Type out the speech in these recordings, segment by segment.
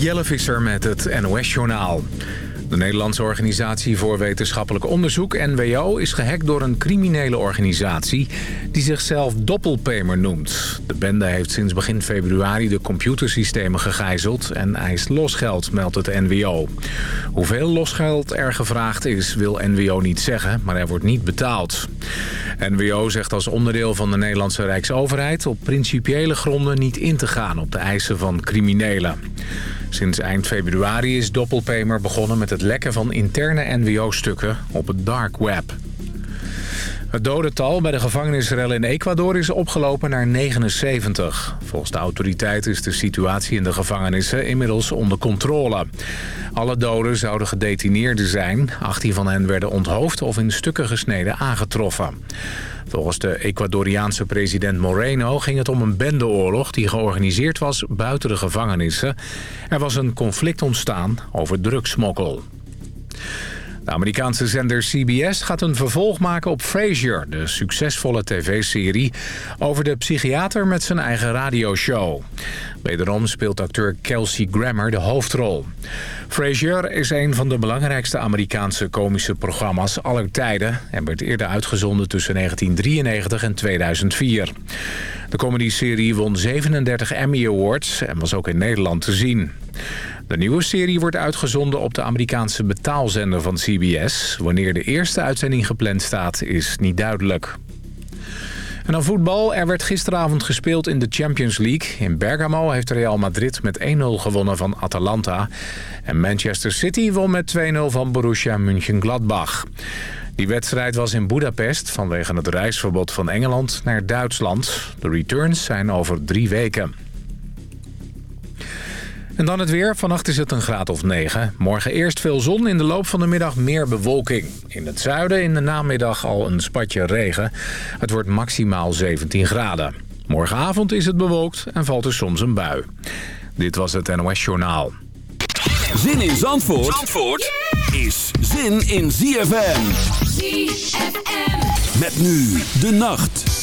Jelle Visser met het NOS-journaal. De Nederlandse Organisatie voor Wetenschappelijk Onderzoek, NWO... is gehackt door een criminele organisatie die zichzelf Doppelpamer noemt. De bende heeft sinds begin februari de computersystemen gegijzeld... en eist losgeld, meldt het NWO. Hoeveel losgeld er gevraagd is, wil NWO niet zeggen... maar er wordt niet betaald. NWO zegt als onderdeel van de Nederlandse Rijksoverheid... op principiële gronden niet in te gaan op de eisen van criminelen. Sinds eind februari is Doppelpamer begonnen met het lekken van interne NWO-stukken op het dark web. Het dodental bij de gevangenisrel in Ecuador is opgelopen naar 79. Volgens de autoriteit is de situatie in de gevangenissen inmiddels onder controle. Alle doden zouden gedetineerden zijn. 18 van hen werden onthoofd of in stukken gesneden aangetroffen. Volgens de Ecuadoriaanse president Moreno ging het om een bendeoorlog... die georganiseerd was buiten de gevangenissen. Er was een conflict ontstaan over drugsmokkel. De Amerikaanse zender CBS gaat een vervolg maken op Frasier... de succesvolle tv-serie over de psychiater met zijn eigen radioshow. Wederom speelt acteur Kelsey Grammer de hoofdrol. Frasier is een van de belangrijkste Amerikaanse komische programma's aller tijden... en werd eerder uitgezonden tussen 1993 en 2004. De comedyserie won 37 Emmy Awards en was ook in Nederland te zien. De nieuwe serie wordt uitgezonden op de Amerikaanse betaalzender van CBS. Wanneer de eerste uitzending gepland staat, is niet duidelijk. En dan voetbal. Er werd gisteravond gespeeld in de Champions League. In Bergamo heeft Real Madrid met 1-0 gewonnen van Atalanta. En Manchester City won met 2-0 van Borussia Mönchengladbach. Die wedstrijd was in Budapest vanwege het reisverbod van Engeland naar Duitsland. De returns zijn over drie weken. En dan het weer. Vannacht is het een graad of 9. Morgen eerst veel zon, in de loop van de middag meer bewolking. In het zuiden in de namiddag al een spatje regen. Het wordt maximaal 17 graden. Morgenavond is het bewolkt en valt er soms een bui. Dit was het NOS Journaal. Zin in Zandvoort, Zandvoort is zin in ZFM. ZFM. Met nu de nacht.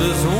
this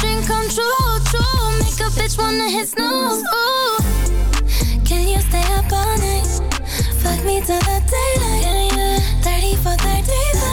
Dream come true, true. Make a bitch wanna hit snooze. Can you stay up all night? Fuck me till the daylight. Yeah, yeah. 30 for 35.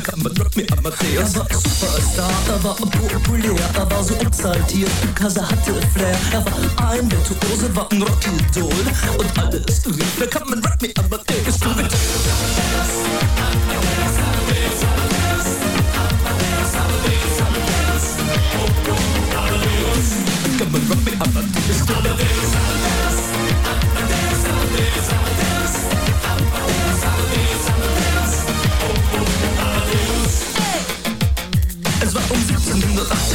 Na kann man Rock me Amadeus. Er war Superstar, er war populär, er war so exaltiert, er hatte Flair. Er war ein Virtuose, war ein Rockidol. Und alles rief, na kann man Rock me Amadeus. Du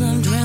I'm drowning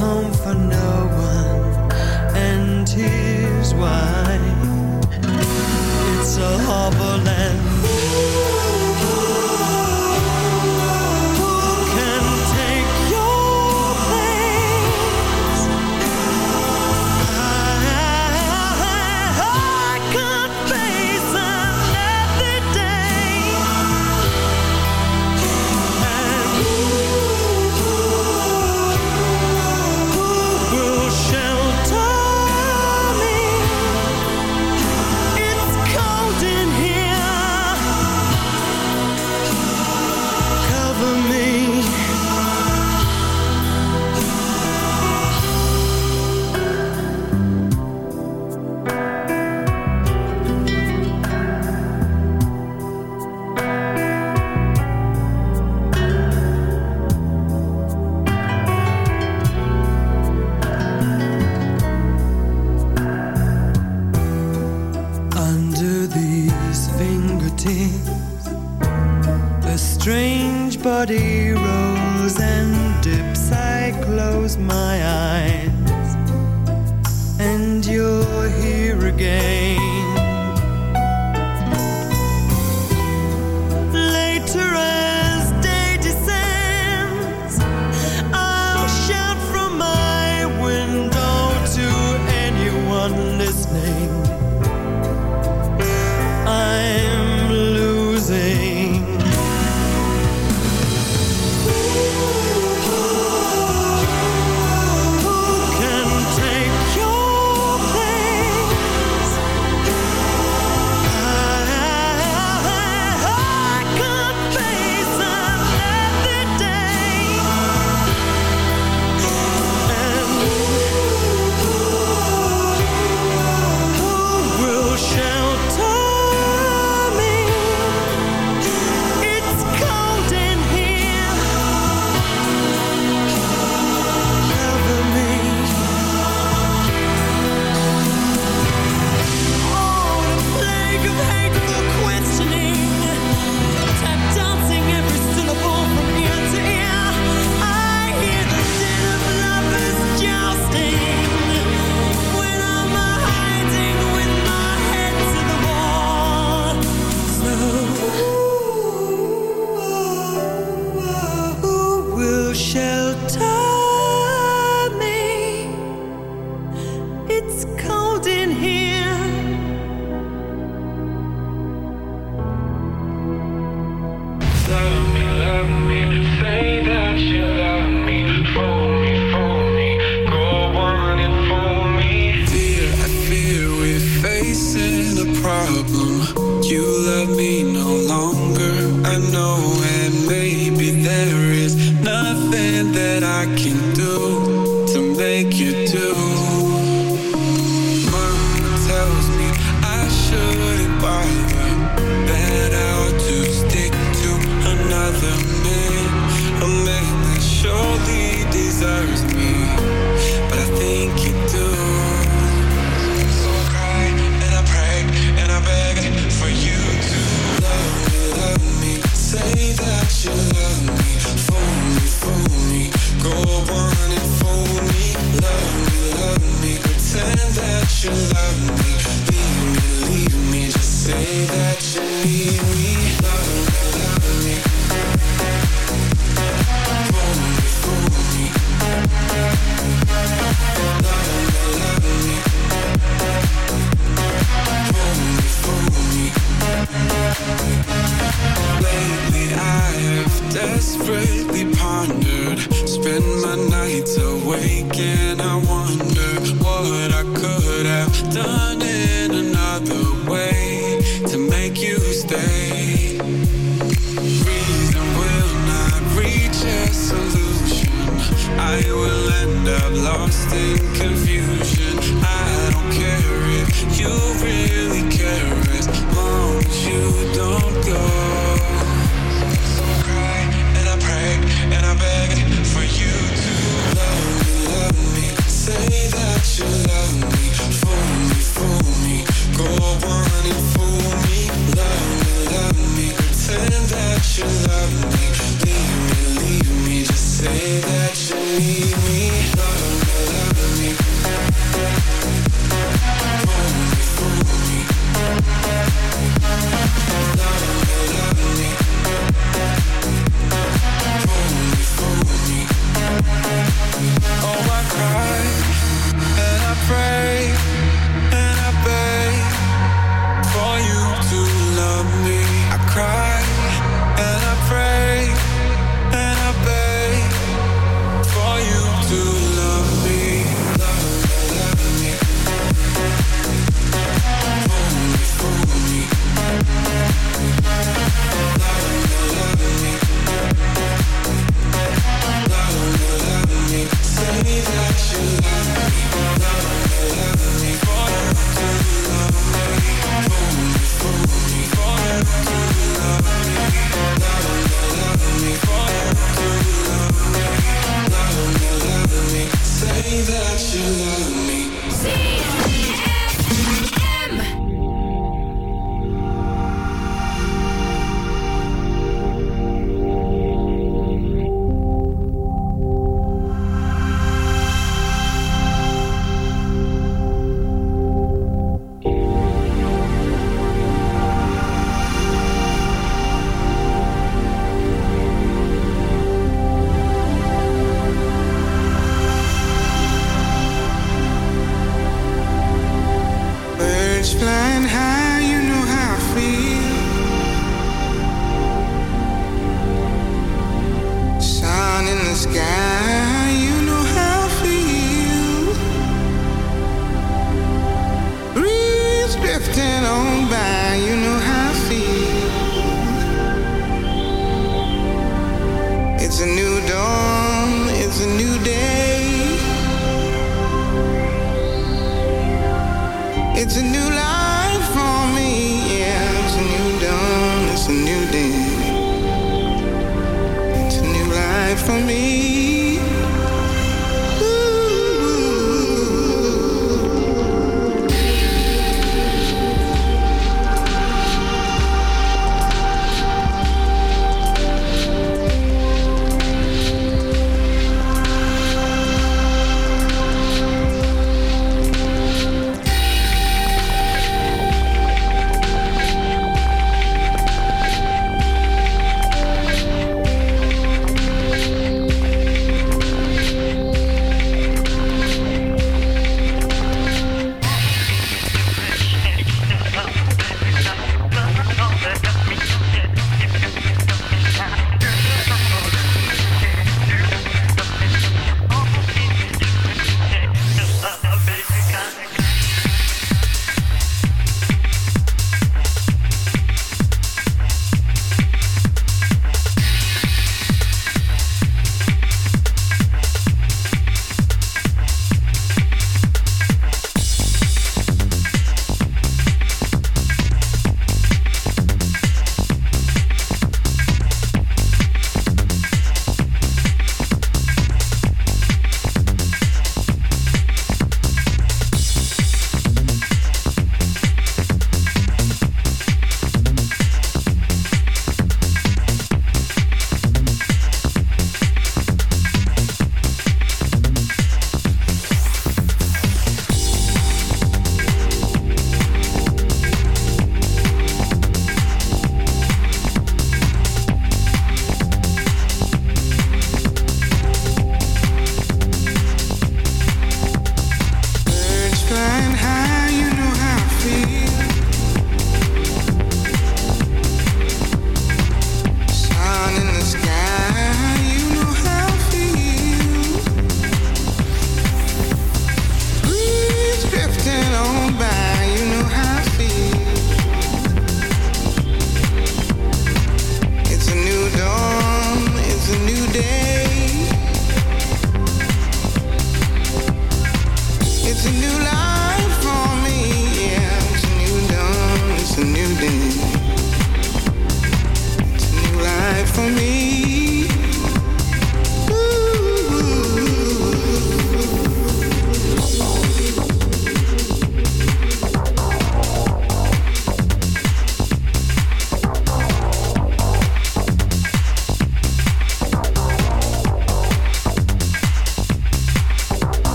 Home.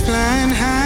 flying high.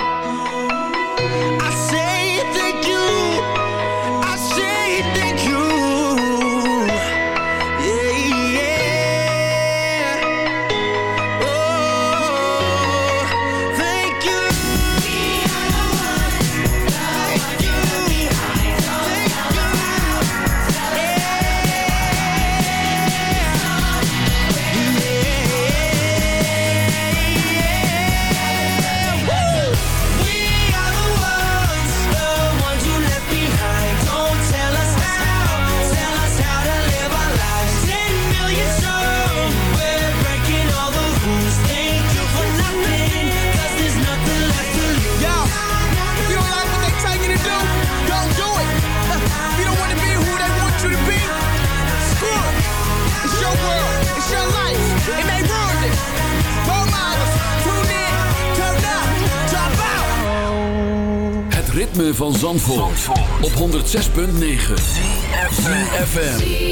106.9 CFFM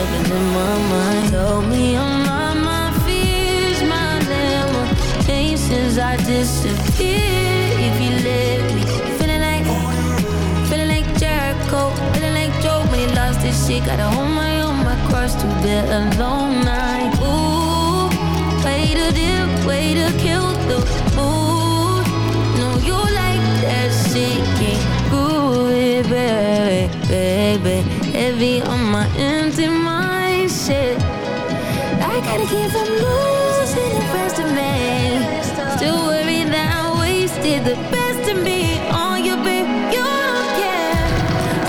living in my mind. Told me all my, my fears, since I disappeared. Me, feeling like, feeling like Jericho, feeling like Joe when he lost his shit. Gotta hold my own, my cross to bear a long night. Ooh, way to dip, way to kill the mood. No, you like that shit, can't it, baby, baby. Heavy on my empty mind, shit. I gotta keep from losing the rest of me. Still worried that I wasted the best of me. on you, babe. You don't care.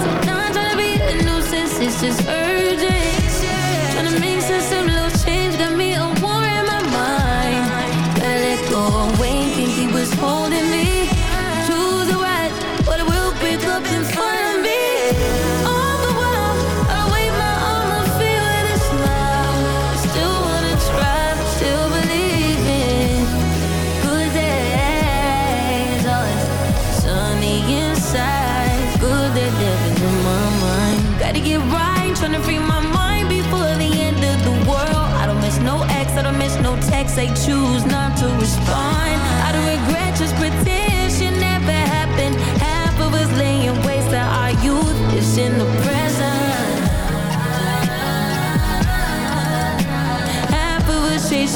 So I'm trying to be a nuisance. It's just